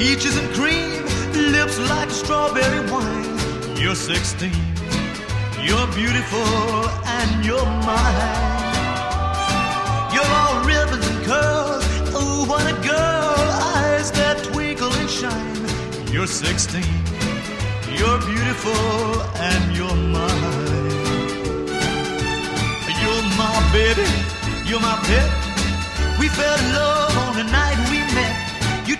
peaches and cream, lips like strawberry wine. You're 16, you're beautiful, and you're mine. You're all ribbons and curls. Oh, what a girl! Eyes that twinkle and shine. You're 16, you're beautiful, and you're mine. You're my baby, you're my pet. We fell in love on the night